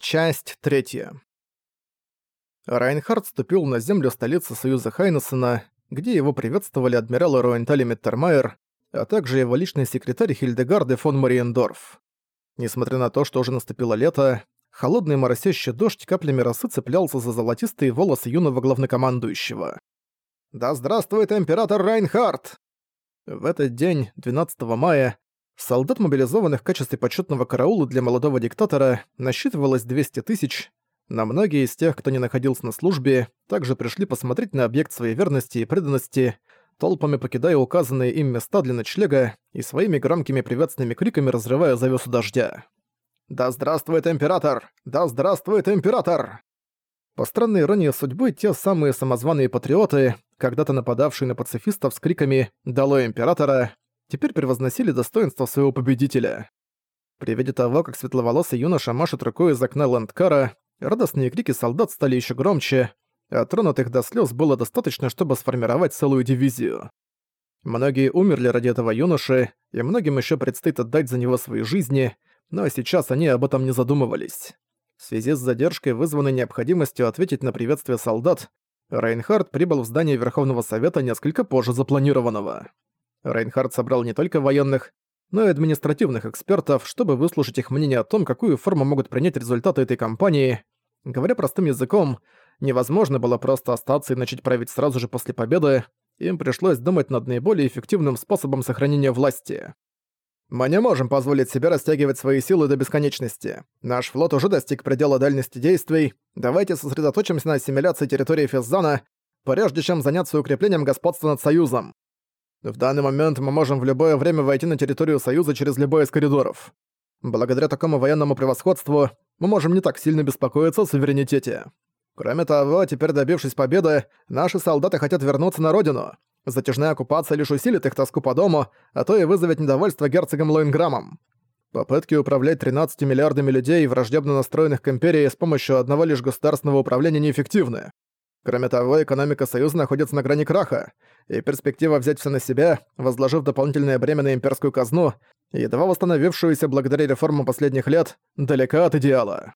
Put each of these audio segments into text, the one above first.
Часть третья. Райнхард вступил на землю столицы Союза Хайнессена, где его приветствовали адмиралы Роентали Меттермайер, а также его личный секретарь Хильдегарды фон Мариендорф. Несмотря на то, что уже наступило лето, холодный моросящий дождь каплями росы цеплялся за золотистые волосы юного главнокомандующего. «Да здравствует император Райнхард!» В этот день, 12 мая, Солдат, мобилизованных в качестве почетного караула для молодого диктатора, насчитывалось 200 тысяч, но многие из тех, кто не находился на службе, также пришли посмотреть на объект своей верности и преданности, толпами покидая указанные им места для ночлега и своими громкими приветственными криками разрывая завесу дождя. «Да здравствует император! Да здравствует император!» По странной иронии судьбы, те самые самозваные патриоты, когда-то нападавшие на пацифистов с криками «Долой императора!», теперь превозносили достоинство своего победителя. При виде того, как светловолосый юноша машет рукой из окна ландкара, радостные крики солдат стали еще громче, а тронутых до слез было достаточно, чтобы сформировать целую дивизию. Многие умерли ради этого юноши, и многим еще предстоит отдать за него свои жизни, но сейчас они об этом не задумывались. В связи с задержкой, вызванной необходимостью ответить на приветствие солдат, Рейнхард прибыл в здание Верховного Совета несколько позже запланированного. Рейнхард собрал не только военных, но и административных экспертов, чтобы выслушать их мнение о том, какую форму могут принять результаты этой кампании. Говоря простым языком, невозможно было просто остаться и начать править сразу же после победы, им пришлось думать над наиболее эффективным способом сохранения власти. «Мы не можем позволить себе растягивать свои силы до бесконечности. Наш флот уже достиг предела дальности действий. Давайте сосредоточимся на ассимиляции территории Физзана, прежде чем заняться укреплением господства над Союзом. В данный момент мы можем в любое время войти на территорию Союза через любой из коридоров. Благодаря такому военному превосходству мы можем не так сильно беспокоиться о суверенитете. Кроме того, теперь добившись победы, наши солдаты хотят вернуться на родину. Затяжная оккупация лишь усилит их тоску по дому, а то и вызовет недовольство герцогом Лоинграмом. Попытки управлять 13 миллиардами людей, враждебно настроенных к империи с помощью одного лишь государственного управления неэффективны. Кроме того, экономика Союза находится на грани краха, и перспектива взять все на себя, возложив дополнительное бремя на имперскую казну, едва восстановившуюся благодаря реформам последних лет, далека от идеала.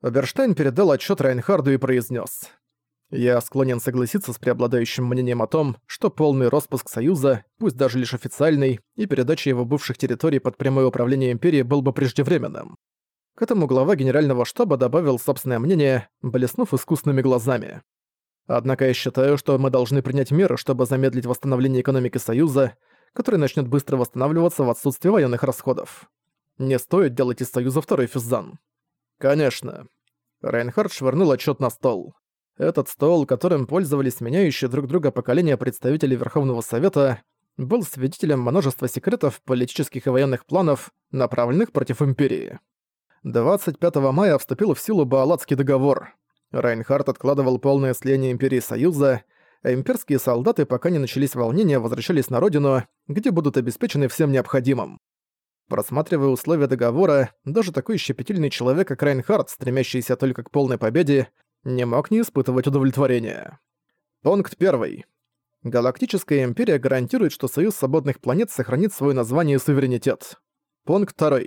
Оберштейн передал отчет Райнхарду и произнес: «Я склонен согласиться с преобладающим мнением о том, что полный распуск Союза, пусть даже лишь официальный, и передача его бывших территорий под прямое управление Империи был бы преждевременным. К этому глава генерального штаба добавил собственное мнение, блеснув искусными глазами. Однако я считаю, что мы должны принять меры, чтобы замедлить восстановление экономики Союза, который начнет быстро восстанавливаться в отсутствие военных расходов. Не стоит делать из Союза второй физзан. Конечно. Рейнхард швырнул отчет на стол. Этот стол, которым пользовались меняющие друг друга поколения представителей Верховного Совета, был свидетелем множества секретов, политических и военных планов, направленных против Империи. 25 мая вступил в силу Баалатский договор. Райнхард откладывал полное слияние Империи Союза, а имперские солдаты, пока не начались волнения, возвращались на родину, где будут обеспечены всем необходимым. Просматривая условия договора, даже такой щепетильный человек, как Райнхард, стремящийся только к полной победе, не мог не испытывать удовлетворения. Пункт 1. Галактическая империя гарантирует, что Союз свободных планет сохранит свое название и суверенитет. Пункт 2.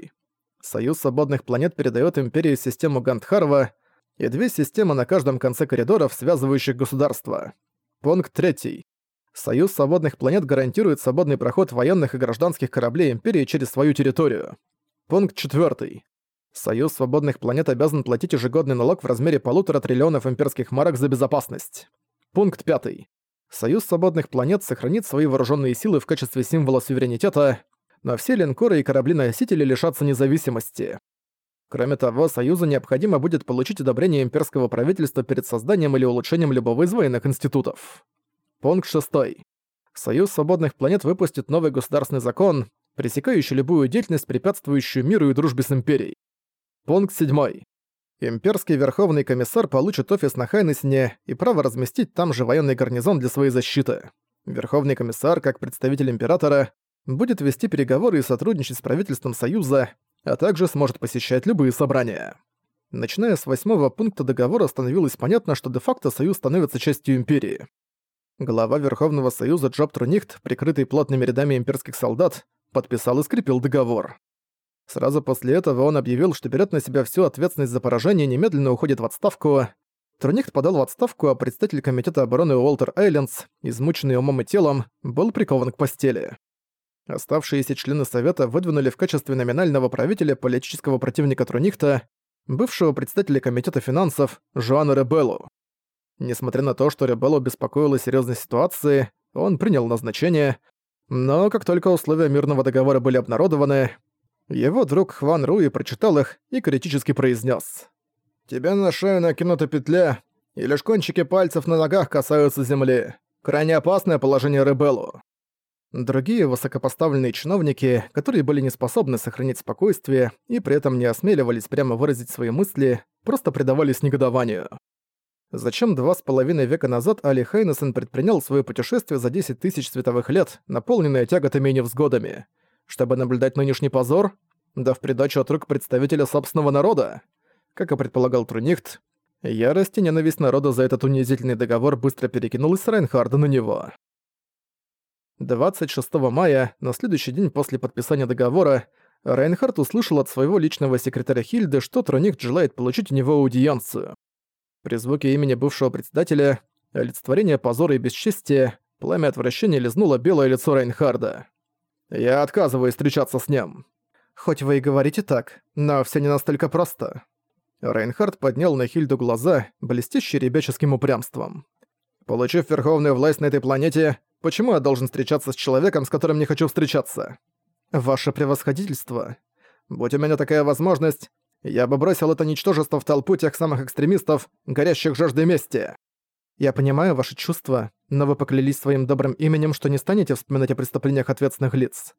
Союз свободных планет передает Империи систему Гандхарва и две системы на каждом конце коридоров, связывающих государства. Пункт 3. Союз свободных планет гарантирует свободный проход военных и гражданских кораблей Империи через свою территорию. Пункт 4. Союз свободных планет обязан платить ежегодный налог в размере полутора триллионов имперских марок за безопасность. Пункт 5. Союз свободных планет сохранит свои вооруженные силы в качестве символа суверенитета, но все линкоры и корабли-носители лишатся независимости. Кроме того, Союзу необходимо будет получить одобрение имперского правительства перед созданием или улучшением любого из военных институтов. Пункт 6. Союз свободных планет выпустит новый государственный закон, пресекающий любую деятельность, препятствующую миру и дружбе с империей. Пункт 7. Имперский Верховный Комиссар получит офис на Хайнесне и право разместить там же военный гарнизон для своей защиты. Верховный комиссар, как представитель императора, будет вести переговоры и сотрудничать с правительством Союза, а также сможет посещать любые собрания. Начиная с восьмого пункта договора становилось понятно, что де-факто Союз становится частью Империи. Глава Верховного Союза Джоб Трунихт, прикрытый плотными рядами имперских солдат, подписал и скрепил договор. Сразу после этого он объявил, что берет на себя всю ответственность за поражение и немедленно уходит в отставку. Труникт подал в отставку, а представитель Комитета обороны Уолтер Эйлендс, измученный умом и телом, был прикован к постели. Оставшиеся члены Совета выдвинули в качестве номинального правителя политического противника Трунихта, бывшего представителя Комитета финансов Жуана Ребеллу. Несмотря на то, что Ребеллу беспокоила серьезной ситуации, он принял назначение, но как только условия мирного договора были обнародованы, его друг Хван Руи прочитал их и критически произнес: «Тебе на шею накинута петля, и лишь кончики пальцев на ногах касаются земли. Крайне опасное положение Ребеллу». Другие высокопоставленные чиновники, которые были не способны сохранить спокойствие и при этом не осмеливались прямо выразить свои мысли, просто предавались негодованию. Зачем два с половиной века назад Али Хайнесен предпринял свое путешествие за 10 тысяч световых лет, наполненное тяготами и невзгодами? Чтобы наблюдать нынешний позор? Да в придачу от рук представителя собственного народа? Как и предполагал Трунихт, ярость и ненависть народа за этот унизительный договор быстро перекинулась с Райнхарда на него. 26 мая, на следующий день после подписания договора, Райнхард услышал от своего личного секретаря Хильды, что Трунихт желает получить у него аудиенцию. При звуке имени бывшего председателя, олицетворение позора и бесчестия, пламя отвращения лизнуло белое лицо Рейнхарда. «Я отказываюсь встречаться с ним». «Хоть вы и говорите так, но все не настолько просто». Рейнхард поднял на Хильду глаза, блестящие ребяческим упрямством. «Получив верховную власть на этой планете, почему я должен встречаться с человеком, с которым не хочу встречаться?» «Ваше превосходительство. Будь у меня такая возможность, я бы бросил это ничтожество в толпу тех самых экстремистов, горящих жаждой мести. Я понимаю ваши чувства, но вы поклялись своим добрым именем, что не станете вспоминать о преступлениях ответственных лиц.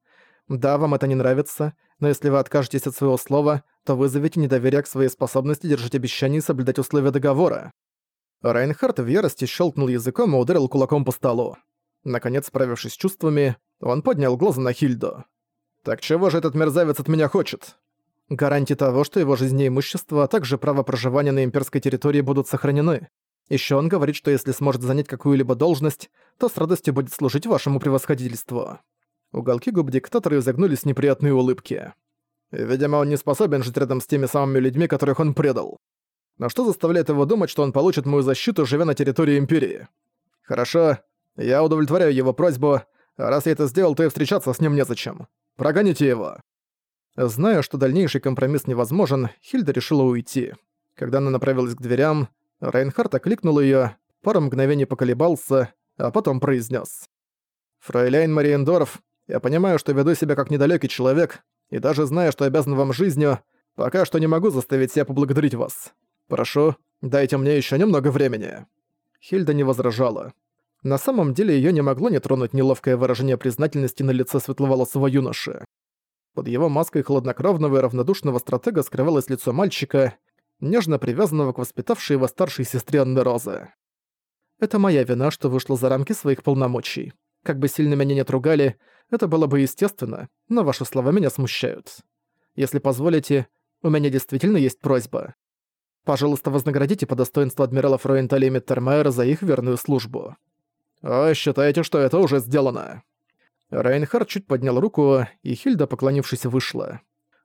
Да, вам это не нравится, но если вы откажетесь от своего слова, то вызовете недоверие к своей способности держать обещания и соблюдать условия договора». Райнхард в ярости щелкнул языком и ударил кулаком по столу. Наконец, справившись с чувствами, он поднял глаза на Хильду. «Так чего же этот мерзавец от меня хочет?» Гарантии того, что его жизнь и имущество, а также право проживания на имперской территории будут сохранены. Еще он говорит, что если сможет занять какую-либо должность, то с радостью будет служить вашему превосходительству. Уголки губ диктатора изогнулись неприятные улыбки. Видимо, он не способен жить рядом с теми самыми людьми, которых он предал. Но что заставляет его думать, что он получит мою защиту, живя на территории Империи? Хорошо, я удовлетворяю его просьбу, раз я это сделал, то и встречаться с ним незачем. Прогоните его. Зная, что дальнейший компромисс невозможен, Хильда решила уйти. Когда она направилась к дверям, Райнхард окликнул её, пару мгновений поколебался, а потом произнес: «Фройляйн Мариендорф, я понимаю, что веду себя как недалёкий человек, и даже зная, что обязан вам жизнью, пока что не могу заставить себя поблагодарить вас. Прошу, дайте мне ещё немного времени». Хильда не возражала. На самом деле её не могло не тронуть неловкое выражение признательности на лице светловолосого юноши. Под его маской хладнокровного и равнодушного стратега скрывалось лицо мальчика, нежно привязанного к воспитавшей его старшей сестре Анны Розы. «Это моя вина, что вышла за рамки своих полномочий. Как бы сильно меня не тругали, это было бы естественно, но ваши слова меня смущают. Если позволите, у меня действительно есть просьба. Пожалуйста, вознаградите по достоинству адмирала Фроентали и Миттермайера за их верную службу. О, считаете, что это уже сделано?» Райнхард чуть поднял руку, и Хильда, поклонившись, вышла.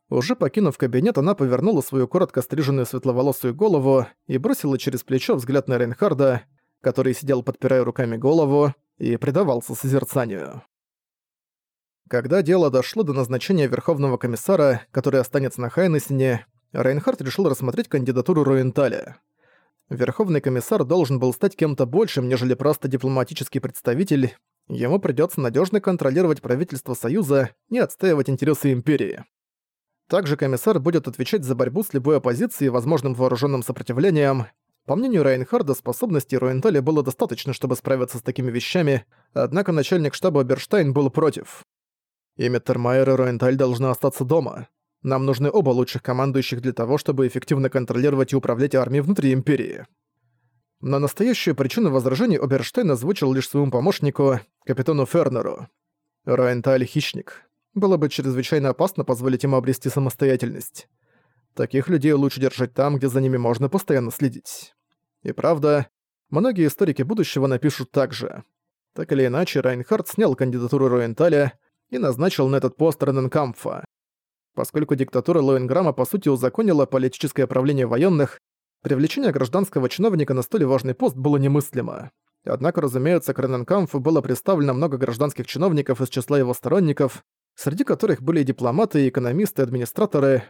Уже покинув кабинет, она повернула свою коротко стриженную светловолосую голову и бросила через плечо взгляд на Рейнхарда, который сидел, подпирая руками голову, и предавался созерцанию. Когда дело дошло до назначения Верховного комиссара, который останется на Хайнесене, Рейнхард решил рассмотреть кандидатуру Руенталя. Верховный комиссар должен был стать кем-то большим, нежели просто дипломатический представитель, Ему придётся надёжно контролировать правительство Союза и отстаивать интересы Империи. Также комиссар будет отвечать за борьбу с любой оппозицией и возможным вооруженным сопротивлением. По мнению Райнхарда, способностей Руентали было достаточно, чтобы справиться с такими вещами, однако начальник штаба Берштайн был против. Имя Термайер и Руенталь должны остаться дома. Нам нужны оба лучших командующих для того, чтобы эффективно контролировать и управлять армией внутри Империи. Но настоящую причину возражений Оберштейн озвучил лишь своему помощнику, капитану Фернеру. Райенталь — хищник. Было бы чрезвычайно опасно позволить ему обрести самостоятельность. Таких людей лучше держать там, где за ними можно постоянно следить. И правда, многие историки будущего напишут так же. Так или иначе, Райнхард снял кандидатуру Руенталя и назначил на этот пост Рененкамфа. Поскольку диктатура Лоинграма по сути узаконила политическое правление военных, привлечение гражданского чиновника на столь важный пост было немыслимо. Однако, разумеется, к Рененкамфу было представлено много гражданских чиновников из числа его сторонников, среди которых были дипломаты, экономисты, администраторы.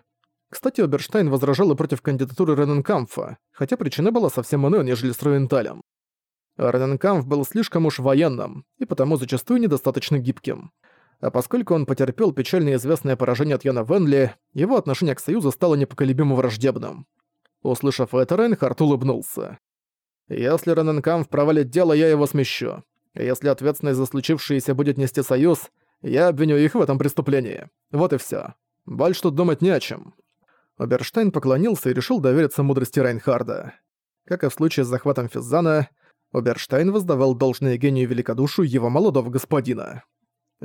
Кстати, Оберштайн возражал и против кандидатуры Рененкамфа, хотя причина была совсем иной, нежели с Руенталем. Рененкамф был слишком уж военным, и потому зачастую недостаточно гибким. А поскольку он потерпел печально известное поражение от Яна Венли, его отношение к Союзу стало непоколебимо враждебным. Услышав это, Рейнхард улыбнулся. «Если Рененкамф провалит дело, я его смещу. Если ответственность за случившееся будет нести Союз, я обвиню их в этом преступлении. Вот и всё. Больше тут думать не о чем». Оберштайн поклонился и решил довериться мудрости Райнхарда. Как и в случае с захватом Физзана, Оберштайн воздавал должное гению великодушию его молодого господина.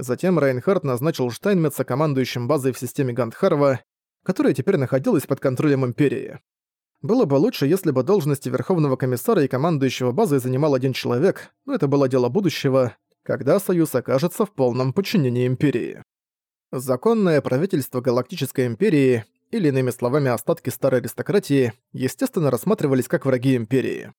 Затем Райнхард назначил Штайнмеца командующим базой в системе Гандхарова, которая теперь находилась под контролем Империи. Было бы лучше, если бы должности Верховного комиссара и командующего базой занимал один человек, но это было дело будущего, когда Союз окажется в полном подчинении Империи. Законное правительство Галактической Империи, или иными словами остатки старой аристократии, естественно рассматривались как враги Империи.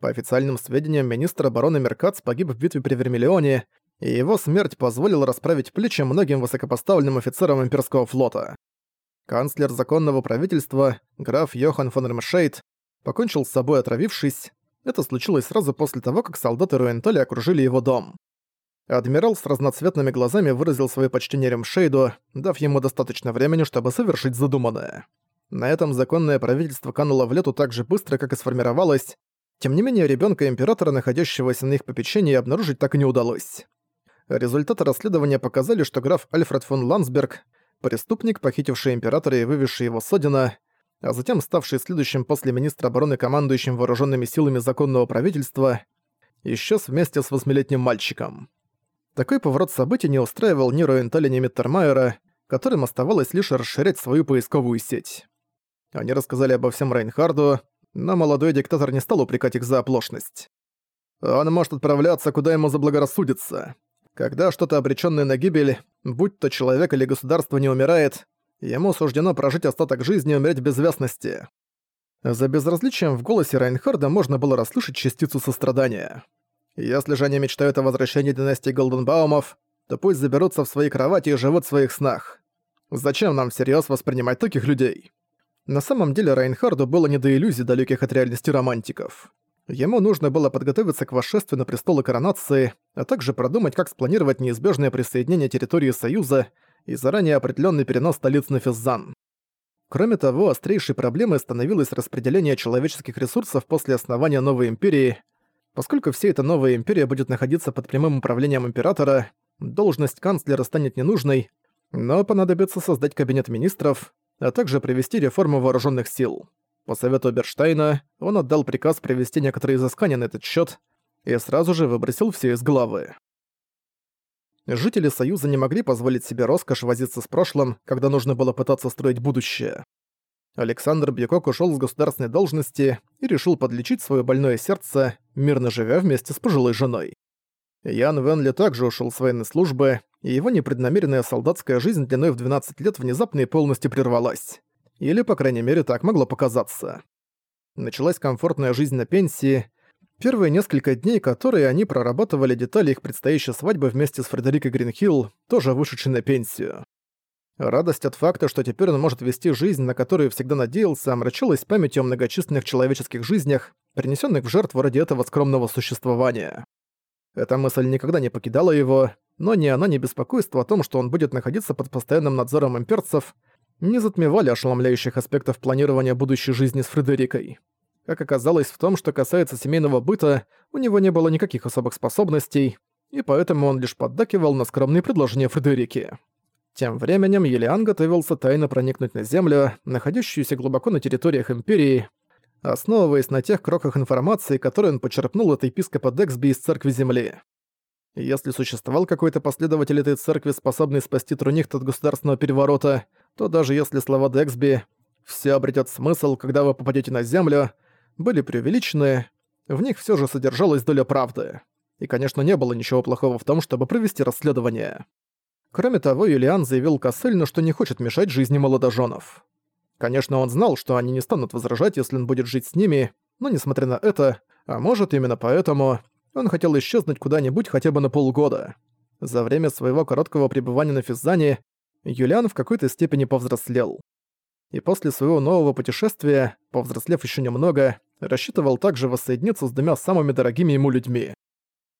По официальным сведениям, министр обороны Меркац погиб в битве при Вермиллионе, и его смерть позволила расправить плечи многим высокопоставленным офицерам имперского флота. Канцлер законного правительства, граф Йохан фон Ремшейд, покончил с собой отравившись. Это случилось сразу после того, как солдаты Руэнтоли окружили его дом. Адмирал с разноцветными глазами выразил свое почтение Ремшейду, дав ему достаточно времени, чтобы совершить задуманное. На этом законное правительство кануло в лету так же быстро, как и сформировалось. Тем не менее, ребенка императора, находящегося на их попечении, обнаружить так и не удалось. Результаты расследования показали, что граф Альфред фон Ландсберг, преступник, похитивший императора и вывезший его с Одина, а затем ставший следующим после министра обороны командующим вооруженными силами законного правительства, исчез вместе с восьмилетним мальчиком. Такой поворот событий не устраивал ни Роенталя, ни Миттермайера, которым оставалось лишь расширять свою поисковую сеть. Они рассказали обо всем Рейнхарду, но молодой диктатор не стал упрекать их за оплошность. Он может отправляться, куда ему заблагорассудится. Когда что-то обречённое на гибель, будь то человек или государство не умирает, ему суждено прожить остаток жизни и умереть в безвестности. За безразличием в голосе Райнхарда можно было расслышать частицу сострадания. Если же они мечтают о возвращении династии Голденбаумов, то пусть заберутся в свои кровати и живут в своих снах. Зачем нам всерьёз воспринимать таких людей? На самом деле Райнхарду было не до иллюзий далеких от реальности романтиков. Ему нужно было подготовиться к восшествию на престол и коронации, а также продумать, как спланировать неизбежное присоединение территории Союза и заранее определенный перенос столиц на Физзан. Кроме того, острейшей проблемой становилось распределение человеческих ресурсов после основания новой империи – Поскольку вся эта новая империя будет находиться под прямым управлением императора, должность канцлера станет ненужной, но понадобится создать кабинет министров, а также провести реформу вооруженных сил. По совету Берштейна он отдал приказ провести некоторые изыскания на этот счет и сразу же выбросил все из головы. Жители Союза не могли позволить себе роскошь возиться с прошлым, когда нужно было пытаться строить будущее. Александр Бьякок ушел с государственной должности и решил подлечить свое больное сердце, мирно живя вместе с пожилой женой. Ян Венли также ушел с военной службы, и его непреднамеренная солдатская жизнь длиной в 12 лет внезапно и полностью прервалась. Или, по крайней мере, так могло показаться. Началась комфортная жизнь на пенсии. Первые несколько дней, которые они прорабатывали детали их предстоящей свадьбы вместе с Фредерикой Гринхилл, тоже вышедшей на пенсию. Радость от факта, что теперь он может вести жизнь, на которую всегда надеялся, омрачилась памятью о многочисленных человеческих жизнях, принесенных в жертву ради этого скромного существования. Эта мысль никогда не покидала его, но ни она, ни беспокойство о том, что он будет находиться под постоянным надзором имперцев, не затмевали ошеломляющих аспектов планирования будущей жизни с Фредерикой. Как оказалось, в том, что касается семейного быта, у него не было никаких особых способностей, и поэтому он лишь поддакивал на скромные предложения Фредерики. Тем временем Елиан готовился тайно проникнуть на Землю, находящуюся глубоко на территориях Империи, основываясь на тех кроках информации, которые он почерпнул от епископа Дексби из Церкви Земли. Если существовал какой-то последователь этой церкви, способный спасти Трунихт от государственного переворота, то даже если слова Дексби «все обретет смысл, когда вы попадете на Землю» были преувеличены, в них все же содержалась доля правды. И, конечно, не было ничего плохого в том, чтобы провести расследование. Кроме того, Юлиан заявил Кассельну, что не хочет мешать жизни молодоженов. Конечно, он знал, что они не станут возражать, если он будет жить с ними, но несмотря на это, а может именно поэтому, он хотел исчезнуть куда-нибудь хотя бы на полгода. За время своего короткого пребывания на Физзане Юлиан в какой-то степени повзрослел. И после своего нового путешествия, повзрослев еще немного, рассчитывал также воссоединиться с двумя самыми дорогими ему людьми.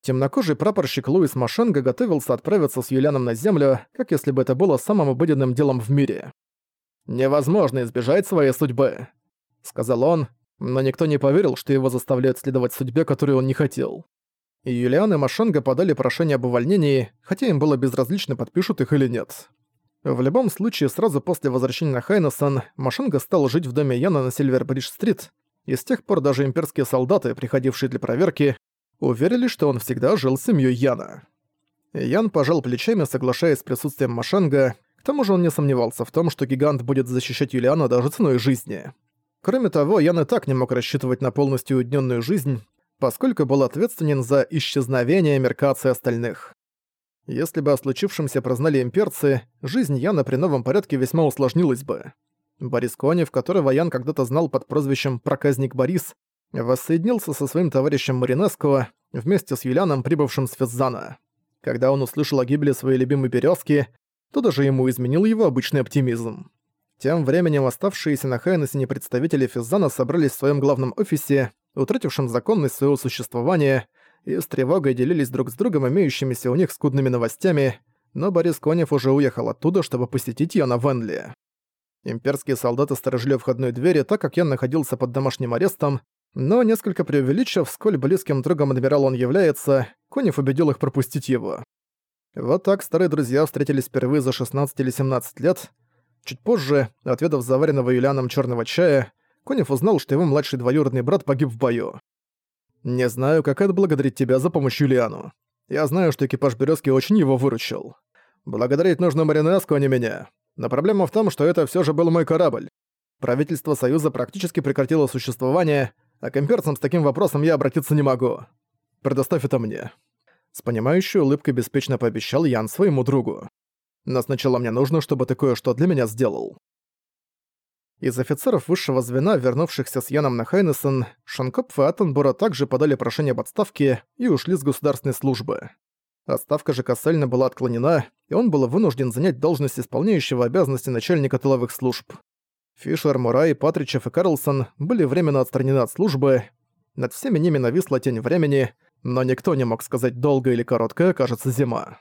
Темнокожий прапорщик Луис Машенго готовился отправиться с Юлианом на Землю, как если бы это было самым обыденным делом в мире. «Невозможно избежать своей судьбы», — сказал он, но никто не поверил, что его заставляют следовать судьбе, которую он не хотел. И Юлиан и Машенго подали прошение об увольнении, хотя им было безразлично, подпишут их или нет. В любом случае, сразу после возвращения Хайнесон, Машенго стал жить в доме Яна на Сильвербридж-стрит, и с тех пор даже имперские солдаты, приходившие для проверки, уверили, что он всегда жил с семьей Яна. Ян пожал плечами, соглашаясь с присутствием Машенго, к тому же он не сомневался в том, что гигант будет защищать Юлиана даже ценой жизни. Кроме того, Ян и так не мог рассчитывать на полностью уединенную жизнь, поскольку был ответственен за исчезновение меркации остальных. Если бы о случившемся прознали имперцы, жизнь Яна при новом порядке весьма усложнилась бы. Борис Конев, которого Ян когда-то знал под прозвищем «Проказник Борис», воссоединился со своим товарищем Маринеско вместе с Юлианом, прибывшим с Феззана. Когда он услышал о гибели своей любимой березки, то даже ему изменил его обычный оптимизм. Тем временем оставшиеся на Хайнесене представители Физзана собрались в своем главном офисе, утратившем законность своего существования, и с тревогой делились друг с другом имеющимися у них скудными новостями, но Борис Конев уже уехал оттуда, чтобы посетить Яна Венли. Имперские солдаты сторожили входной двери, так как Ян находился под домашним арестом, но несколько преувеличив, сколь близким другом адмирала он является, Конев убедил их пропустить его. Вот так старые друзья встретились впервые за 16 или 17 лет, Чуть позже, отведав заваренного Юлианом черного чая, Конев узнал, что его младший двоюродный брат погиб в бою. «Не знаю, как отблагодарить тебя за помощь Юлиану. Я знаю, что экипаж Березки очень его выручил. Благодарить нужно Маринеску, а не меня. Но проблема в том, что это все же был мой корабль. Правительство Союза практически прекратило существование, а к имперцам с таким вопросом я обратиться не могу. Предоставь это мне». С понимающей улыбкой беспечно пообещал Ян своему другу. Но сначала мне нужно, чтобы ты кое-что для меня сделал». Из офицеров высшего звена, вернувшихся с Яном на Хайнесон, Шанкопф и Аттенбора также подали прошение об отставке и ушли с государственной службы. Отставка же Кассельна была отклонена, и он был вынужден занять должность исполняющего обязанности начальника тыловых служб. Фишер, Мурай, Патричев и Карлсон были временно отстранены от службы. Над всеми ними нависла тень времени, но никто не мог сказать, долго или короткая окажется зима.